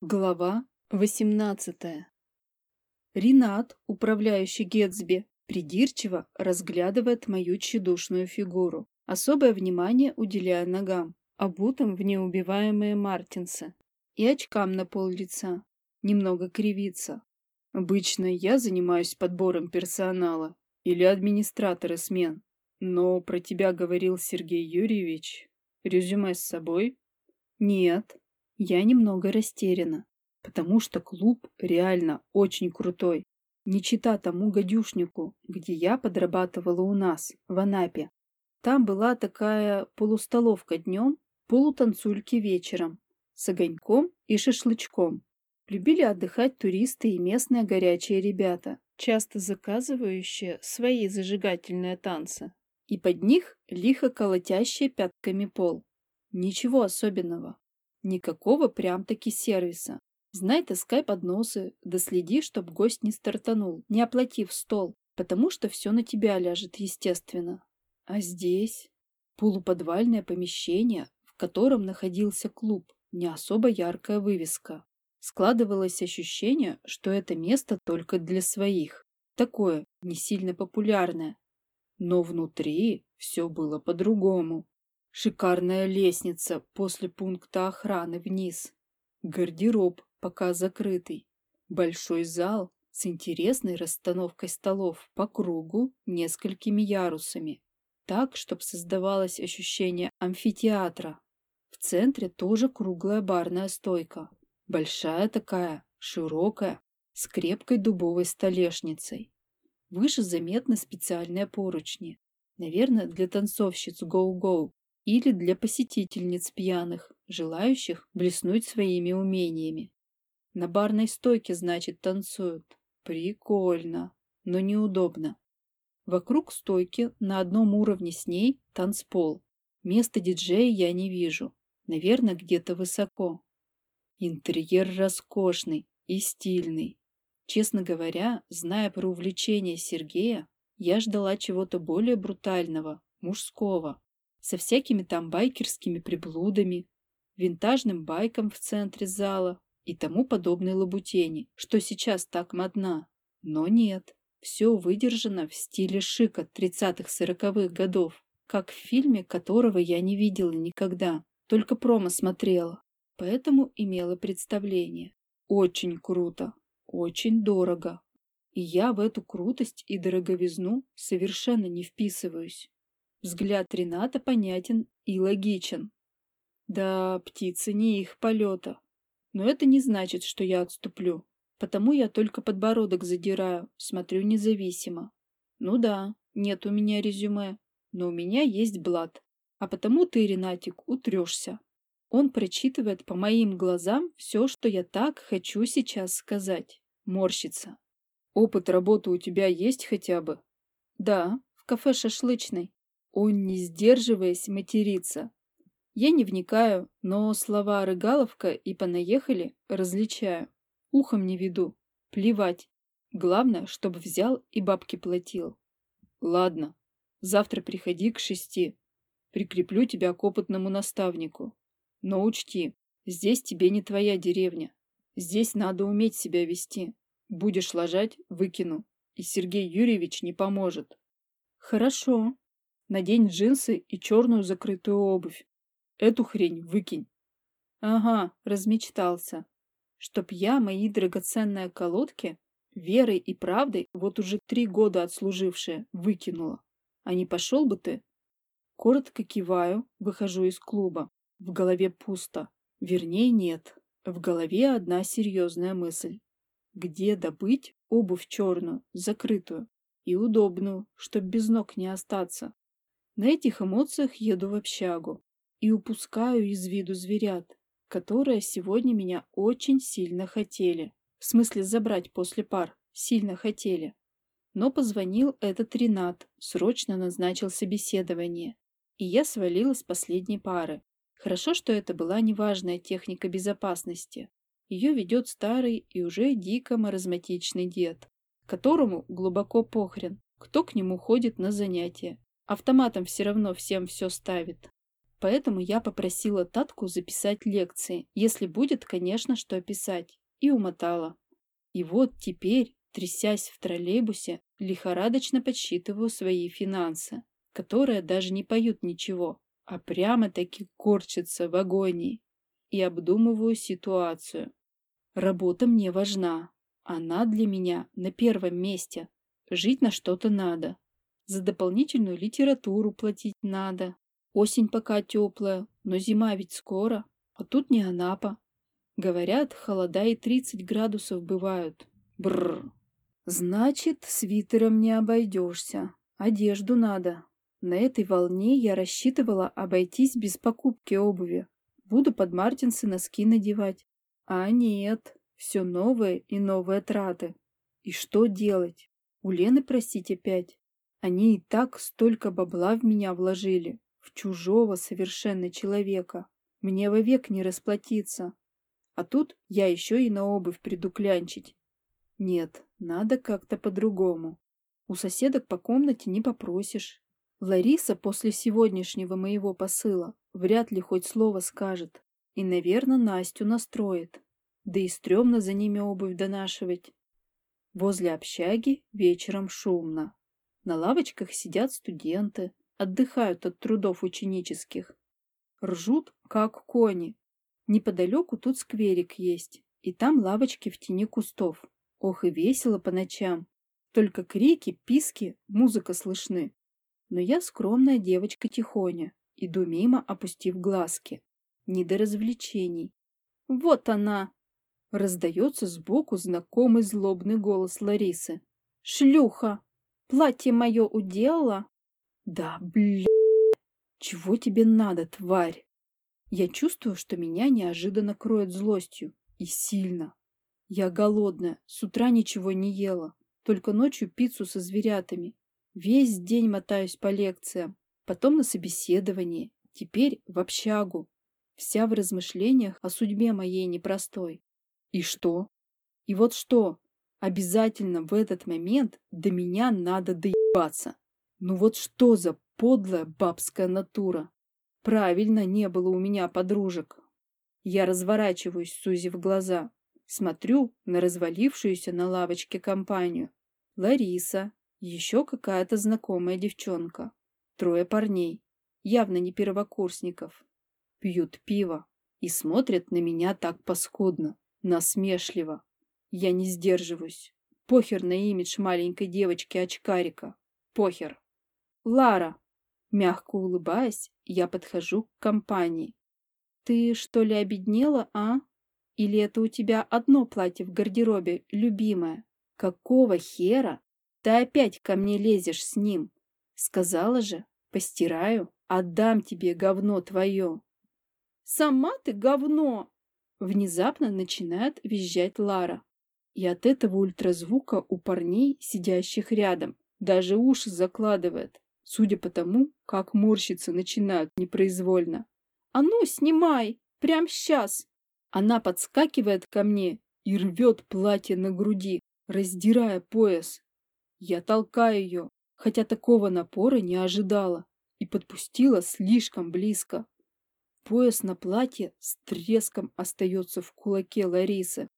Глава 18 Ренат, управляющий Гетсби, придирчиво разглядывает мою тщедушную фигуру, особое внимание уделяя ногам, обутым в неубиваемые мартинсы, и очкам на пол лица, немного кривится. Обычно я занимаюсь подбором персонала или администраторы смен, но про тебя говорил Сергей Юрьевич. Резюме с собой? Нет, я немного растеряна, потому что клуб реально очень крутой. Не чита тому гадюшнику, где я подрабатывала у нас, в Анапе. Там была такая полустоловка днем, полутанцульки вечером, с огоньком и шашлычком. Любили отдыхать туристы и местные горячие ребята, часто заказывающие свои зажигательные танцы. И под них лихо колотящие пятками пол. Ничего особенного. Никакого прям-таки сервиса. Знай, таскай подносы, да следи, чтоб гость не стартанул, не оплатив стол, потому что все на тебя ляжет, естественно. А здесь полуподвальное помещение, в котором находился клуб, не особо яркая вывеска. Складывалось ощущение, что это место только для своих. Такое, не сильно популярное. Но внутри все было по-другому. Шикарная лестница после пункта охраны вниз. Гардероб пока закрытый. Большой зал с интересной расстановкой столов по кругу несколькими ярусами. Так, чтобы создавалось ощущение амфитеатра. В центре тоже круглая барная стойка. Большая такая, широкая, с крепкой дубовой столешницей. Выше заметны специальные поручни. Наверное, для танцовщиц гоу-гоу или для посетительниц пьяных, желающих блеснуть своими умениями. На барной стойке, значит, танцуют. Прикольно, но неудобно. Вокруг стойки на одном уровне с ней танцпол. Места диджея я не вижу. Наверное, где-то высоко. Интерьер роскошный и стильный. Честно говоря, зная про увлечение Сергея, я ждала чего-то более брутального, мужского со всякими там байкерскими приблудами, винтажным байком в центре зала и тому подобной лабутени, что сейчас так модна. Но нет, все выдержано в стиле шика 30-40-х годов, как в фильме, которого я не видела никогда, только промо смотрела, поэтому имела представление. Очень круто, очень дорого. И я в эту крутость и дороговизну совершенно не вписываюсь. Взгляд Рената понятен и логичен. Да, птицы не их полета. Но это не значит, что я отступлю. Потому я только подбородок задираю, смотрю независимо. Ну да, нет у меня резюме, но у меня есть блат. А потому ты, Ренатик, утрешься. Он прочитывает по моим глазам все, что я так хочу сейчас сказать. Морщится. Опыт работы у тебя есть хотя бы? Да, в кафе шашлычной. Он, не сдерживаясь, матерится. Я не вникаю, но слова «рыгаловка» и «понаехали» различаю. Ухом не веду. Плевать. Главное, чтобы взял и бабки платил. Ладно, завтра приходи к шести. Прикреплю тебя к опытному наставнику. Но учти, здесь тебе не твоя деревня. Здесь надо уметь себя вести. Будешь ложать – выкину. И Сергей Юрьевич не поможет. Хорошо, Надень джинсы и черную закрытую обувь. Эту хрень выкинь. Ага, размечтался. Чтоб я мои драгоценные колодки, верой и правдой, вот уже три года отслужившие, выкинула. А не пошел бы ты? Коротко киваю, выхожу из клуба. В голове пусто. Вернее, нет. В голове одна серьезная мысль. Где добыть обувь черную, закрытую и удобную, чтоб без ног не остаться? На этих эмоциях еду в общагу и упускаю из виду зверят, которые сегодня меня очень сильно хотели. В смысле забрать после пар. Сильно хотели. Но позвонил этот Ренат, срочно назначил собеседование. И я свалила с последней пары. Хорошо, что это была неважная техника безопасности. Ее ведет старый и уже дико маразматичный дед, которому глубоко похрен, кто к нему ходит на занятия. Автоматом все равно всем все ставит. Поэтому я попросила Татку записать лекции, если будет, конечно, что описать, и умотала. И вот теперь, трясясь в троллейбусе, лихорадочно подсчитываю свои финансы, которые даже не поют ничего, а прямо-таки корчатся в агонии, и обдумываю ситуацию. Работа мне важна, она для меня на первом месте. Жить на что-то надо. За дополнительную литературу платить надо, Осень пока теплая, но зима ведь скоро, а тут не Анапа. Говорят, холода и 30 градусов бывают. Бррр. Значит, свитером не обойдешься. Одежду надо. На этой волне я рассчитывала обойтись без покупки обуви. Буду под Мартинсы носки надевать. А нет, все новые и новые траты. И что делать? У Лены просить опять? Они и так столько бабла в меня вложили в чужого совершенно человека. Мне вовек не расплатиться. А тут я еще и на обувь приду клянчить. Нет, надо как-то по-другому. У соседок по комнате не попросишь. Лариса после сегодняшнего моего посыла вряд ли хоть слово скажет. И, наверное, Настю настроит. Да и стрёмно за ними обувь донашивать. Возле общаги вечером шумно. На лавочках сидят студенты, отдыхают от трудов ученических. Ржут, как кони. Неподалеку тут скверик есть, и там лавочки в тени кустов. Ох и весело по ночам. Только крики, писки, музыка слышны. Но я скромная девочка тихоня, иду мимо, опустив глазки. Не до развлечений. Вот она! Раздается сбоку знакомый злобный голос Ларисы. Шлюха! Платье мое уделала? Да, блин. Чего тебе надо, тварь? Я чувствую, что меня неожиданно кроет злостью. И сильно. Я голодная, с утра ничего не ела. Только ночью пиццу со зверятами. Весь день мотаюсь по лекциям. Потом на собеседование. Теперь в общагу. Вся в размышлениях о судьбе моей непростой. И что? И вот что? Обязательно в этот момент до меня надо доебаться. Ну вот что за подлая бабская натура? Правильно, не было у меня подружек. Я разворачиваюсь, сузив глаза. Смотрю на развалившуюся на лавочке компанию. Лариса, еще какая-то знакомая девчонка. Трое парней, явно не первокурсников. Пьют пиво и смотрят на меня так паскудно, насмешливо. Я не сдерживаюсь. Похер на имидж маленькой девочки-очкарика. Похер. Лара, мягко улыбаясь, я подхожу к компании. Ты что ли обеднела, а? Или это у тебя одно платье в гардеробе, любимое? Какого хера ты опять ко мне лезешь с ним? Сказала же, постираю, отдам тебе говно твое. Сама ты говно! Внезапно начинает визжать Лара. И от этого ультразвука у парней, сидящих рядом, даже уши закладывает судя по тому, как морщиться начинают непроизвольно. «А ну, снимай! Прям сейчас!» Она подскакивает ко мне и рвет платье на груди, раздирая пояс. Я толкаю ее, хотя такого напора не ожидала, и подпустила слишком близко. Пояс на платье с треском остается в кулаке Ларисы,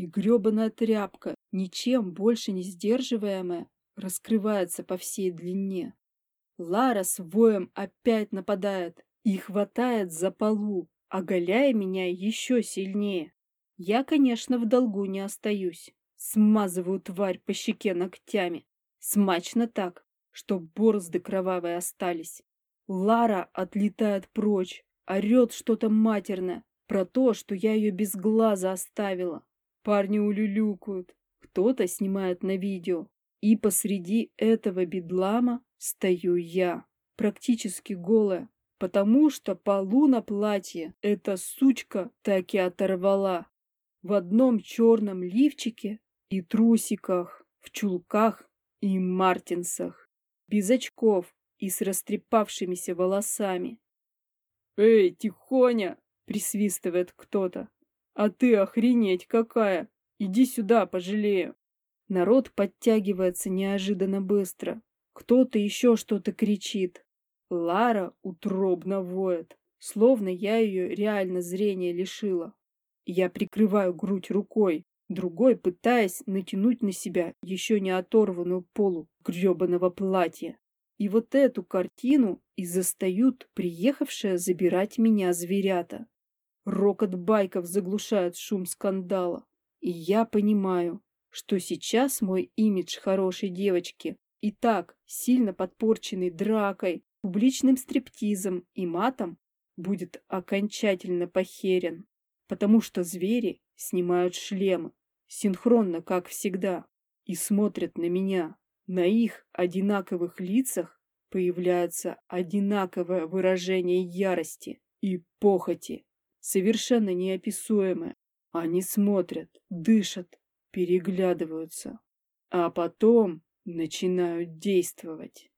и гребаная тряпка, ничем больше не сдерживаемая, раскрывается по всей длине. Лара с воем опять нападает и хватает за полу, оголяя меня еще сильнее. Я, конечно, в долгу не остаюсь. Смазываю тварь по щеке ногтями. Смачно так, что борозды кровавые остались. Лара отлетает прочь, орет что-то матерное про то, что я ее без глаза оставила. Парни улюлюкают, кто-то снимает на видео. И посреди этого бедлама стою я, практически голая, потому что полу на платье эта сучка так и оторвала. В одном черном лифчике и трусиках, в чулках и мартинсах, без очков и с растрепавшимися волосами. «Эй, тихоня!» — присвистывает кто-то. «А ты охренеть какая! Иди сюда, пожалею!» Народ подтягивается неожиданно быстро. Кто-то еще что-то кричит. Лара утробно воет. словно я ее реально зрения лишила. Я прикрываю грудь рукой, другой пытаясь натянуть на себя еще не оторванную полу гребаного платья. И вот эту картину и застают приехавшие забирать меня зверята. Рокот байков заглушает шум скандала. И я понимаю, что сейчас мой имидж хорошей девочки и так сильно подпорченный дракой, публичным стриптизом и матом будет окончательно похерен, потому что звери снимают шлемы, синхронно, как всегда, и смотрят на меня. На их одинаковых лицах появляется одинаковое выражение ярости и похоти, совершенно неописуемое. Они смотрят, дышат, переглядываются, а потом начинают действовать.